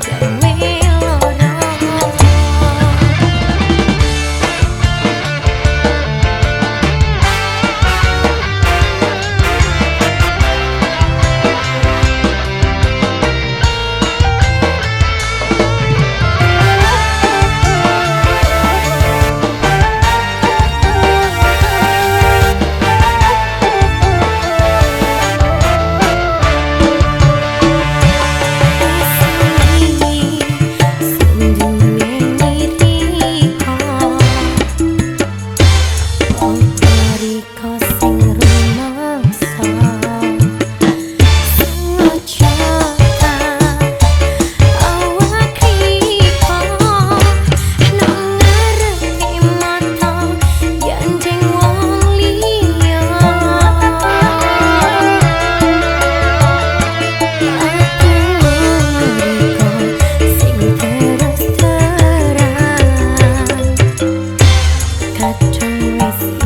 Tell me miss